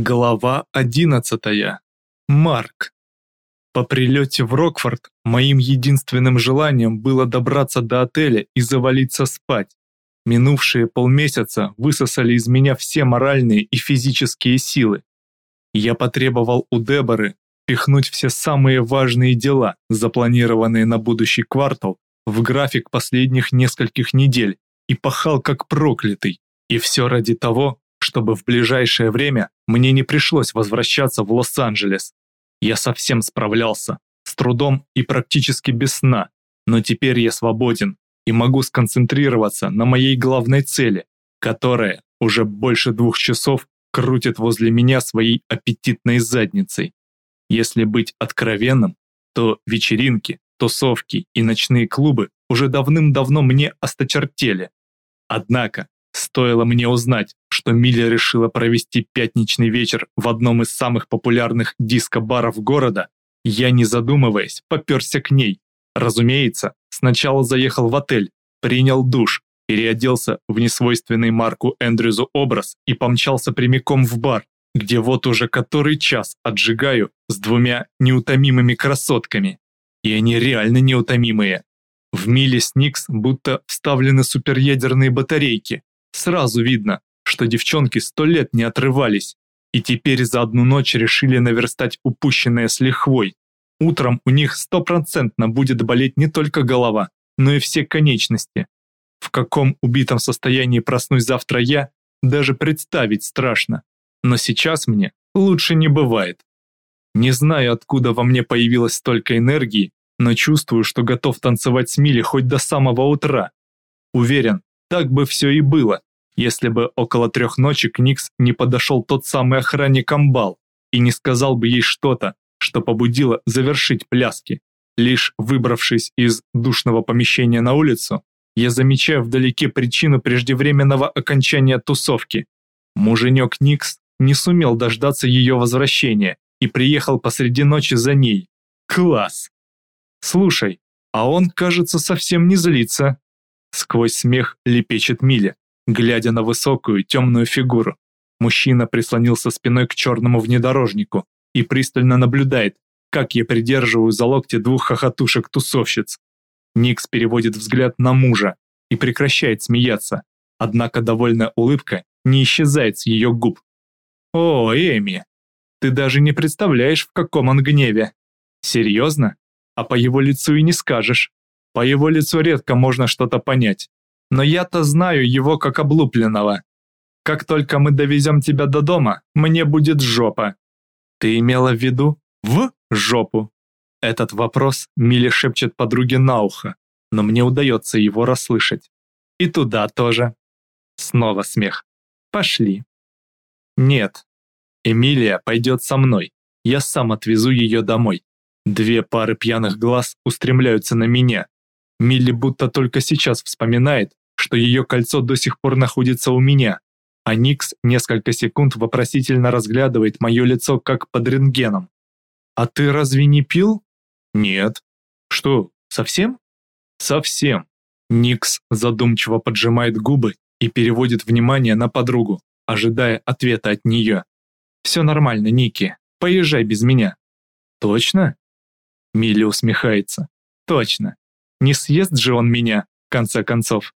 Глава 11. Марк. По прилете в Рокфорд моим единственным желанием было добраться до отеля и завалиться спать. Минувшие полмесяца высосали из меня все моральные и физические силы. Я потребовал у Деборы пихнуть все самые важные дела, запланированные на будущий квартал, в график последних нескольких недель и пахал как проклятый. И все ради того, чтобы в ближайшее время мне не пришлось возвращаться в Лос-Анджелес. Я совсем справлялся, с трудом и практически без сна, но теперь я свободен и могу сконцентрироваться на моей главной цели, которая уже больше двух часов крутит возле меня своей аппетитной задницей. Если быть откровенным, то вечеринки, тусовки и ночные клубы уже давным-давно мне осточертели. Однако, стоило мне узнать, что Миля решила провести пятничный вечер в одном из самых популярных диско-баров города, я, не задумываясь, поперся к ней. Разумеется, сначала заехал в отель, принял душ, переоделся в несвойственный Марку Эндрюзу образ и помчался прямиком в бар, где вот уже который час отжигаю с двумя неутомимыми красотками. И они реально неутомимые. В Миле Сникс будто вставлены суперядерные батарейки. Сразу видно, что девчонки сто лет не отрывались, и теперь за одну ночь решили наверстать упущенное с лихвой. Утром у них стопроцентно будет болеть не только голова, но и все конечности. В каком убитом состоянии проснусь завтра я, даже представить страшно. Но сейчас мне лучше не бывает. Не знаю, откуда во мне появилось столько энергии, но чувствую, что готов танцевать с Мили хоть до самого утра. Уверен, так бы все и было, если бы около трех ночи к Никс не подошел тот самый охранник Амбал и не сказал бы ей что-то, что побудило завершить пляски. Лишь выбравшись из душного помещения на улицу, я замечаю вдалеке причину преждевременного окончания тусовки. Муженек Никс не сумел дождаться ее возвращения и приехал посреди ночи за ней. Класс! Слушай, а он, кажется, совсем не злится. Сквозь смех лепечет Миля глядя на высокую темную фигуру. Мужчина прислонился спиной к черному внедорожнику и пристально наблюдает, как я придерживаю за локти двух хохотушек-тусовщиц. Никс переводит взгляд на мужа и прекращает смеяться, однако довольная улыбка не исчезает с ее губ. «О, Эми, ты даже не представляешь, в каком он гневе. Серьезно? А по его лицу и не скажешь. По его лицу редко можно что-то понять но я-то знаю его как облупленного. Как только мы довезем тебя до дома, мне будет жопа. Ты имела в виду в жопу? Этот вопрос Миле шепчет подруге на ухо, но мне удается его расслышать. И туда тоже. Снова смех. Пошли. Нет. Эмилия пойдет со мной. Я сам отвезу ее домой. Две пары пьяных глаз устремляются на меня. Милли будто только сейчас вспоминает, что ее кольцо до сих пор находится у меня, а Никс несколько секунд вопросительно разглядывает мое лицо как под рентгеном. «А ты разве не пил?» «Нет». «Что, совсем?» «Совсем». Никс задумчиво поджимает губы и переводит внимание на подругу, ожидая ответа от нее. «Все нормально, Ники, поезжай без меня». «Точно?» Милли усмехается. «Точно. Не съест же он меня, в конце концов».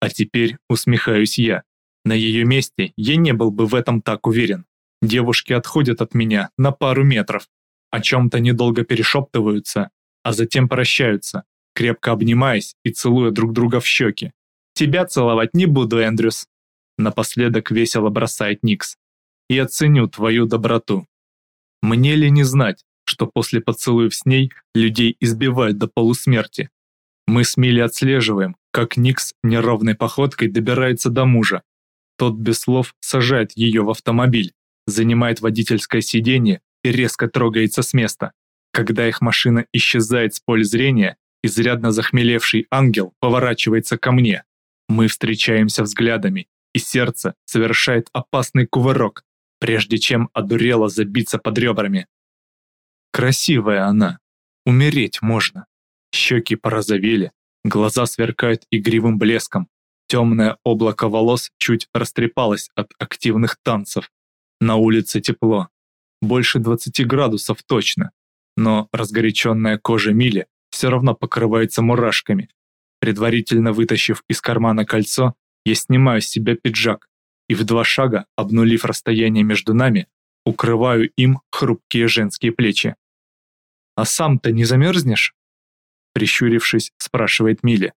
А теперь усмехаюсь я. На ее месте я не был бы в этом так уверен. Девушки отходят от меня на пару метров, о чем-то недолго перешептываются, а затем прощаются, крепко обнимаясь и целуя друг друга в щеки. «Тебя целовать не буду, Эндрюс», напоследок весело бросает Никс. «И оценю твою доброту». Мне ли не знать, что после поцелуев с ней людей избивают до полусмерти? Мы с Милли отслеживаем, как Никс неровной походкой добирается до мужа. Тот без слов сажает ее в автомобиль, занимает водительское сиденье и резко трогается с места. Когда их машина исчезает с поля зрения, изрядно захмелевший ангел поворачивается ко мне. Мы встречаемся взглядами, и сердце совершает опасный кувырок, прежде чем одурело забиться под ребрами. Красивая она. Умереть можно. Щеки порозовели, Глаза сверкают игривым блеском. Темное облако волос чуть растрепалось от активных танцев. На улице тепло. Больше 20 градусов точно. Но разгоряченная кожа Мили все равно покрывается мурашками. Предварительно вытащив из кармана кольцо, я снимаю с себя пиджак и в два шага, обнулив расстояние между нами, укрываю им хрупкие женские плечи. «А сам-то не замерзнешь?» Прищурившись, спрашивает Милли.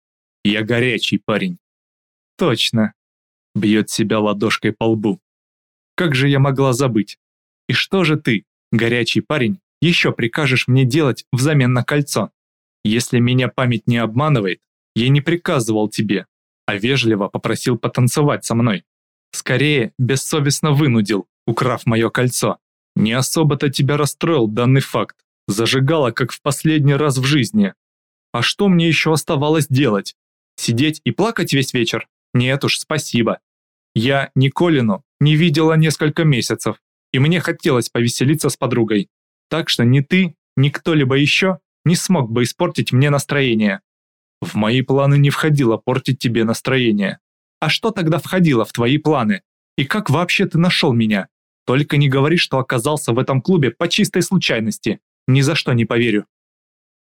«Я горячий парень». «Точно», — бьет себя ладошкой по лбу. «Как же я могла забыть? И что же ты, горячий парень, еще прикажешь мне делать взамен на кольцо? Если меня память не обманывает, я не приказывал тебе, а вежливо попросил потанцевать со мной. Скорее, бессовестно вынудил, украв мое кольцо. Не особо-то тебя расстроил данный факт. Зажигала, как в последний раз в жизни. А что мне еще оставалось делать? Сидеть и плакать весь вечер? Нет уж, спасибо. Я Николину не видела несколько месяцев, и мне хотелось повеселиться с подругой. Так что ни ты, ни кто-либо еще не смог бы испортить мне настроение. В мои планы не входило портить тебе настроение. А что тогда входило в твои планы? И как вообще ты нашел меня? Только не говори, что оказался в этом клубе по чистой случайности. Ни за что не поверю.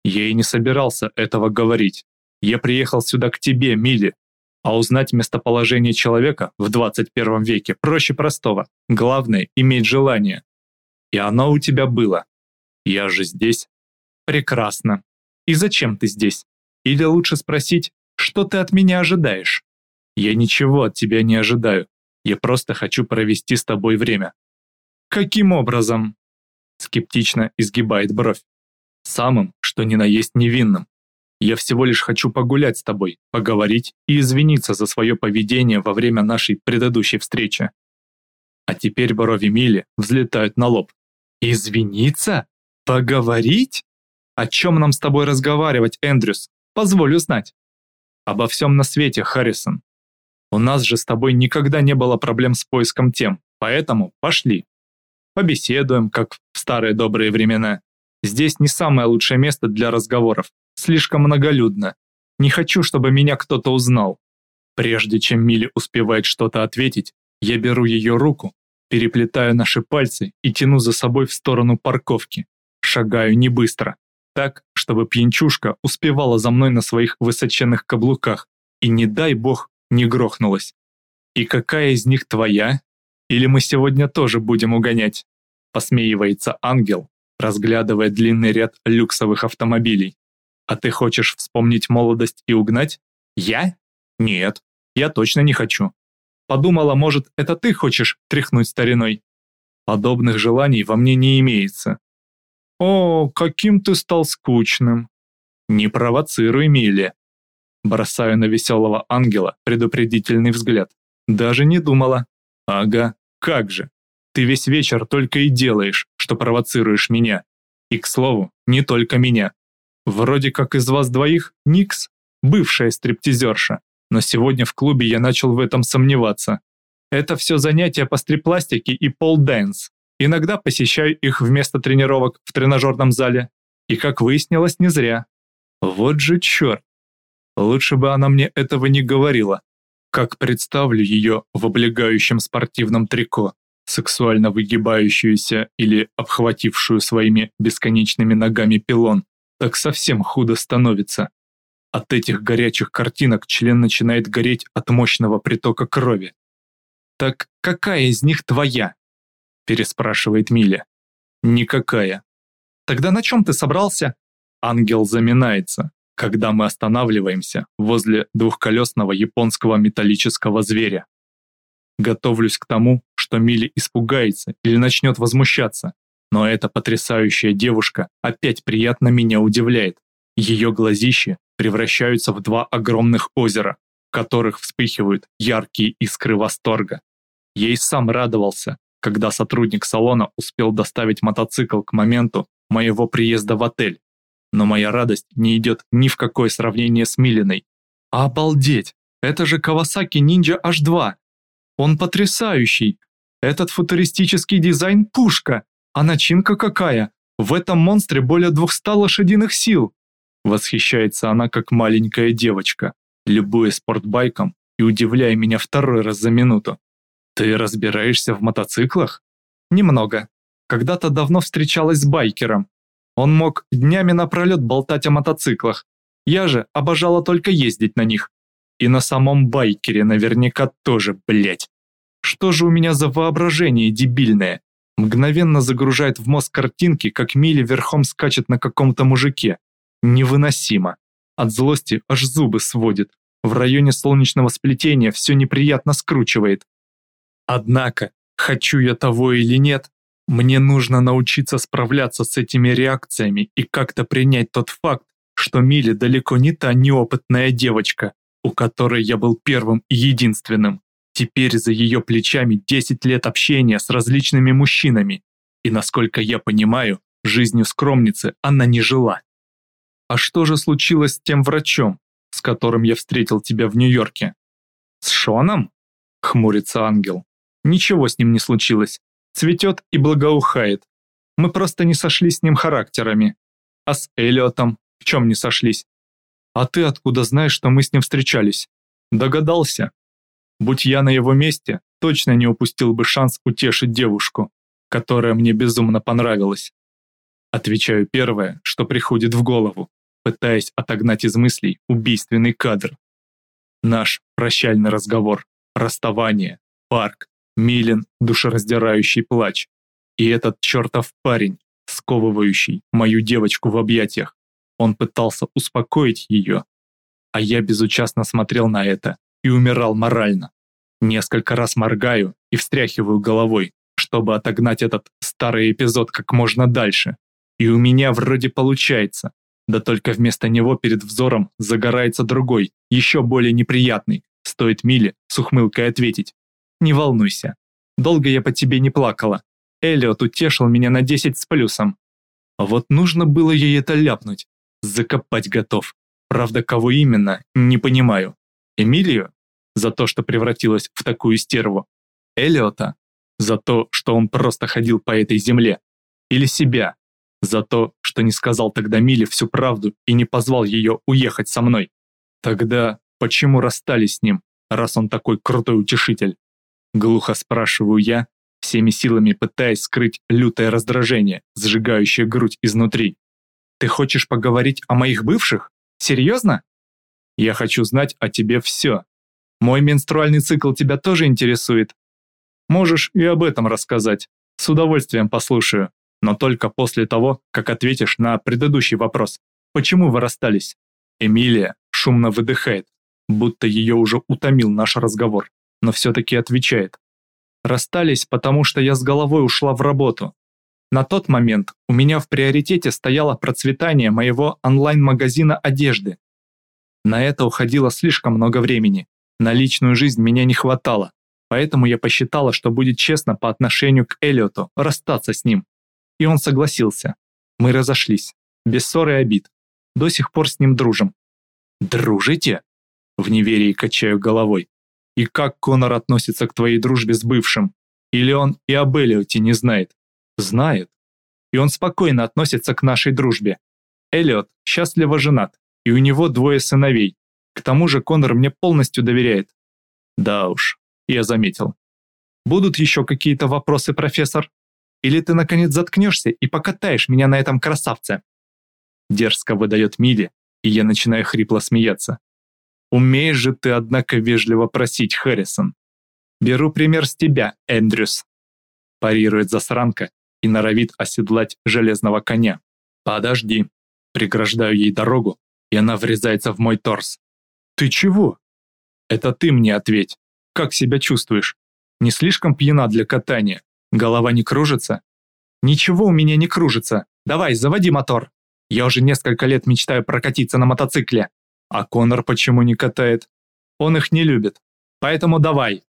Я и не собирался этого говорить. Я приехал сюда к тебе, Мили. А узнать местоположение человека в 21 веке проще простого. Главное – иметь желание. И оно у тебя было. Я же здесь. Прекрасно. И зачем ты здесь? Или лучше спросить, что ты от меня ожидаешь? Я ничего от тебя не ожидаю. Я просто хочу провести с тобой время. Каким образом? Скептично изгибает бровь. Самым, что ни на есть невинным. Я всего лишь хочу погулять с тобой, поговорить и извиниться за свое поведение во время нашей предыдущей встречи. А теперь брови Мили взлетают на лоб. Извиниться? Поговорить? О чем нам с тобой разговаривать, Эндрюс? Позволь узнать. Обо всем на свете, Харрисон. У нас же с тобой никогда не было проблем с поиском тем, поэтому пошли. Побеседуем, как в старые добрые времена. Здесь не самое лучшее место для разговоров, слишком многолюдно. Не хочу, чтобы меня кто-то узнал. Прежде чем Милли успевает что-то ответить, я беру ее руку, переплетаю наши пальцы и тяну за собой в сторону парковки. Шагаю не быстро, так, чтобы пьянчушка успевала за мной на своих высоченных каблуках и, не дай бог, не грохнулась. «И какая из них твоя? Или мы сегодня тоже будем угонять?» Посмеивается ангел, разглядывая длинный ряд люксовых автомобилей. «А ты хочешь вспомнить молодость и угнать? Я? Нет, я точно не хочу. Подумала, может, это ты хочешь тряхнуть стариной? Подобных желаний во мне не имеется. О, каким ты стал скучным. Не провоцируй, Милли. Бросаю на веселого ангела предупредительный взгляд. Даже не думала. Ага, как же. Ты весь вечер только и делаешь, что провоцируешь меня. И, к слову, не только меня. Вроде как из вас двоих Никс, бывшая стриптизерша, но сегодня в клубе я начал в этом сомневаться. Это все занятия по стрипластике и пол-дэнс. Иногда посещаю их вместо тренировок в тренажерном зале. И, как выяснилось, не зря. Вот же черт. Лучше бы она мне этого не говорила. Как представлю ее в облегающем спортивном трико, сексуально выгибающуюся или обхватившую своими бесконечными ногами пилон, так совсем худо становится. От этих горячих картинок член начинает гореть от мощного притока крови. «Так какая из них твоя?» переспрашивает Миля. «Никакая». «Тогда на чем ты собрался?» Ангел заминается когда мы останавливаемся возле двухколесного японского металлического зверя. Готовлюсь к тому, что Мили испугается или начнет возмущаться, но эта потрясающая девушка опять приятно меня удивляет. Ее глазищи превращаются в два огромных озера, в которых вспыхивают яркие искры восторга. Ей сам радовался, когда сотрудник салона успел доставить мотоцикл к моменту моего приезда в отель но моя радость не идет ни в какое сравнение с Милиной. Обалдеть! Это же Kawasaki Ninja H2! Он потрясающий! Этот футуристический дизайн – пушка! А начинка какая? В этом монстре более 200 лошадиных сил! Восхищается она как маленькая девочка, любуя спортбайком и удивляя меня второй раз за минуту. Ты разбираешься в мотоциклах? Немного. Когда-то давно встречалась с байкером. Он мог днями напролет болтать о мотоциклах. Я же обожала только ездить на них. И на самом байкере наверняка тоже, блять. Что же у меня за воображение дебильное? Мгновенно загружает в мозг картинки, как Мили верхом скачет на каком-то мужике. Невыносимо. От злости аж зубы сводит. В районе солнечного сплетения все неприятно скручивает. Однако, хочу я того или нет, мне нужно научиться справляться с этими реакциями и как-то принять тот факт, что Мили далеко не та неопытная девочка, у которой я был первым и единственным. Теперь за ее плечами 10 лет общения с различными мужчинами, и, насколько я понимаю, жизнью скромницы она не жила. А что же случилось с тем врачом, с которым я встретил тебя в Нью-Йорке? С Шоном? Хмурится ангел. Ничего с ним не случилось. Цветет и благоухает. Мы просто не сошлись с ним характерами. А с Элиотом в чем не сошлись? А ты откуда знаешь, что мы с ним встречались? Догадался. Будь я на его месте, точно не упустил бы шанс утешить девушку, которая мне безумно понравилась. Отвечаю первое, что приходит в голову, пытаясь отогнать из мыслей убийственный кадр. Наш прощальный разговор, расставание, парк, Милен, душераздирающий плач. И этот чертов парень, сковывающий мою девочку в объятиях. Он пытался успокоить ее, а я безучастно смотрел на это и умирал морально. Несколько раз моргаю и встряхиваю головой, чтобы отогнать этот старый эпизод как можно дальше. И у меня вроде получается. Да только вместо него перед взором загорается другой, еще более неприятный. Стоит Миле с ухмылкой ответить. Не волнуйся. Долго я по тебе не плакала. Эллиот утешил меня на 10 с плюсом. Вот нужно было ей это ляпнуть. Закопать готов. Правда, кого именно, не понимаю. Эмилию? За то, что превратилась в такую стерву. Эллиота? За то, что он просто ходил по этой земле. Или себя? За то, что не сказал тогда Миле всю правду и не позвал ее уехать со мной. Тогда почему расстались с ним, раз он такой крутой утешитель? Глухо спрашиваю я, всеми силами пытаясь скрыть лютое раздражение, сжигающее грудь изнутри. «Ты хочешь поговорить о моих бывших? Серьезно?» «Я хочу знать о тебе все. Мой менструальный цикл тебя тоже интересует?» «Можешь и об этом рассказать. С удовольствием послушаю, но только после того, как ответишь на предыдущий вопрос. Почему вы расстались?» Эмилия шумно выдыхает, будто ее уже утомил наш разговор но все-таки отвечает. Расстались, потому что я с головой ушла в работу. На тот момент у меня в приоритете стояло процветание моего онлайн-магазина одежды. На это уходило слишком много времени. На личную жизнь меня не хватало, поэтому я посчитала, что будет честно по отношению к Эллиоту расстаться с ним. И он согласился. Мы разошлись, без ссоры и обид. До сих пор с ним дружим. «Дружите?» В неверии качаю головой. И как Конор относится к твоей дружбе с бывшим? Или он и об Эллиоте не знает? Знает. И он спокойно относится к нашей дружбе. Эллиот счастливо женат, и у него двое сыновей. К тому же Конор мне полностью доверяет. Да уж, я заметил. Будут еще какие-то вопросы, профессор? Или ты наконец заткнешься и покатаешь меня на этом красавце? Дерзко выдает Милли, и я начинаю хрипло смеяться. Умеешь же ты, однако, вежливо просить, Харрисон. Беру пример с тебя, Эндрюс. Парирует засранка и норовит оседлать железного коня. Подожди. Преграждаю ей дорогу, и она врезается в мой торс. Ты чего? Это ты мне ответь. Как себя чувствуешь? Не слишком пьяна для катания? Голова не кружится? Ничего у меня не кружится. Давай, заводи мотор. Я уже несколько лет мечтаю прокатиться на мотоцикле. А Конор почему не катает? Он их не любит. Поэтому давай.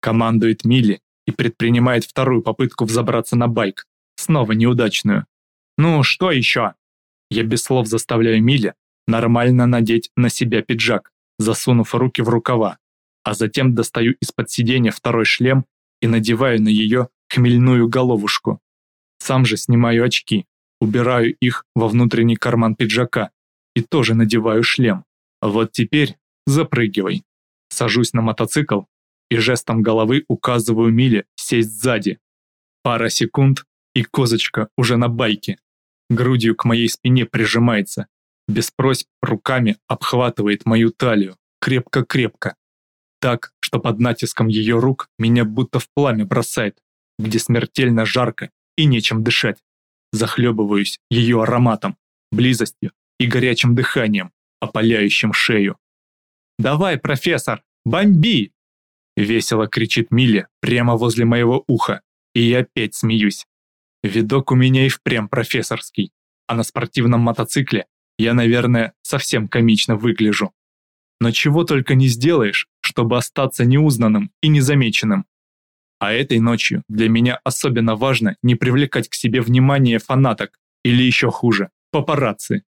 Командует Милли и предпринимает вторую попытку взобраться на байк. Снова неудачную. Ну, что еще? Я без слов заставляю Милли нормально надеть на себя пиджак, засунув руки в рукава, а затем достаю из-под сиденья второй шлем и надеваю на ее хмельную головушку. Сам же снимаю очки, убираю их во внутренний карман пиджака и тоже надеваю шлем. Вот теперь запрыгивай. Сажусь на мотоцикл и жестом головы указываю Миле сесть сзади. Пара секунд, и козочка уже на байке. Грудью к моей спине прижимается, без просьб руками обхватывает мою талию, крепко-крепко. Так, что под натиском ее рук меня будто в пламя бросает, где смертельно жарко и нечем дышать. Захлебываюсь ее ароматом, близостью и горячим дыханием, опаляющим шею. «Давай, профессор, бомби!» Весело кричит Милли прямо возле моего уха, и я опять смеюсь. Видок у меня и впрямь профессорский, а на спортивном мотоцикле я, наверное, совсем комично выгляжу. Но чего только не сделаешь, чтобы остаться неузнанным и незамеченным. А этой ночью для меня особенно важно не привлекать к себе внимание фанаток или еще хуже, папарацци.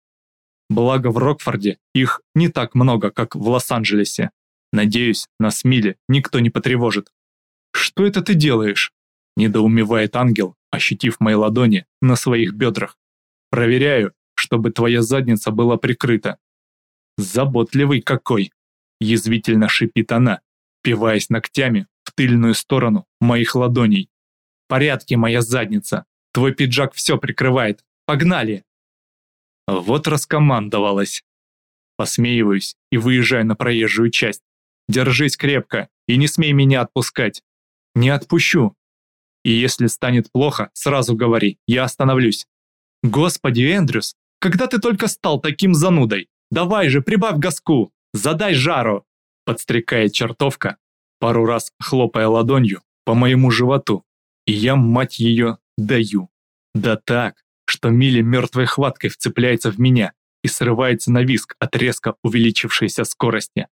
Благо в Рокфорде их не так много, как в Лос-Анджелесе. Надеюсь, на Смиле никто не потревожит. «Что это ты делаешь?» – недоумевает ангел, ощутив мои ладони на своих бедрах. «Проверяю, чтобы твоя задница была прикрыта». «Заботливый какой!» – язвительно шипит она, пиваясь ногтями в тыльную сторону моих ладоней. «Порядки, моя задница! Твой пиджак все прикрывает! Погнали!» Вот раскомандовалась. Посмеиваюсь и выезжаю на проезжую часть. Держись крепко и не смей меня отпускать. Не отпущу. И если станет плохо, сразу говори, я остановлюсь. Господи, Эндрюс, когда ты только стал таким занудой? Давай же, прибавь газку, задай жару. Подстрекает чертовка, пару раз хлопая ладонью по моему животу. И я, мать ее, даю. Да так, что Милли мертвой хваткой вцепляется в меня и срывается на виск от резко увеличившейся скорости.